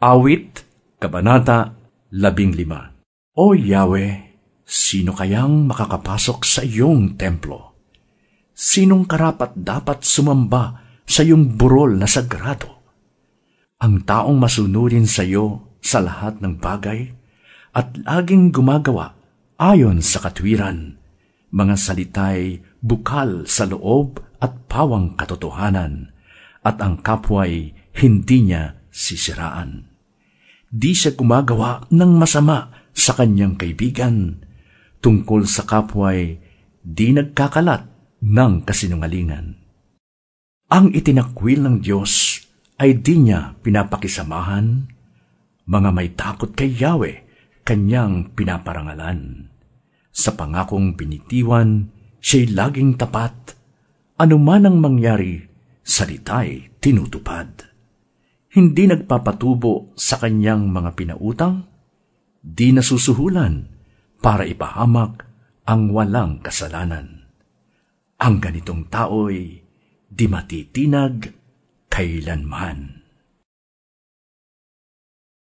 Awit, Kabanata 15 O Yahweh, sino kayang makakapasok sa iyong templo? Sinong karapat dapat sumamba sa iyong burol na sagrado? Ang taong masunurin sa iyo sa lahat ng bagay at laging gumagawa ayon sa katwiran, mga salitay bukal sa loob at pawang katotohanan, at ang kapway hindi niya sisiraan. Di siya gumagawa ng masama sa kanyang kaibigan, tungkol sa kapway di nagkakalat ng kasinungalingan. Ang itinakwil ng Diyos ay di niya pinapakisamahan, mga may takot kay Yahweh, kanyang pinaparangalan. Sa pangakong binitiwan, siya'y laging tapat, anuman ang mangyari, salita'y tinutupad. Hindi nagpapatubo sa kanyang mga pinautang, di nasusuhulan para ipahamak ang walang kasalanan. Ang ganitong tao'y di matitinag kailanman.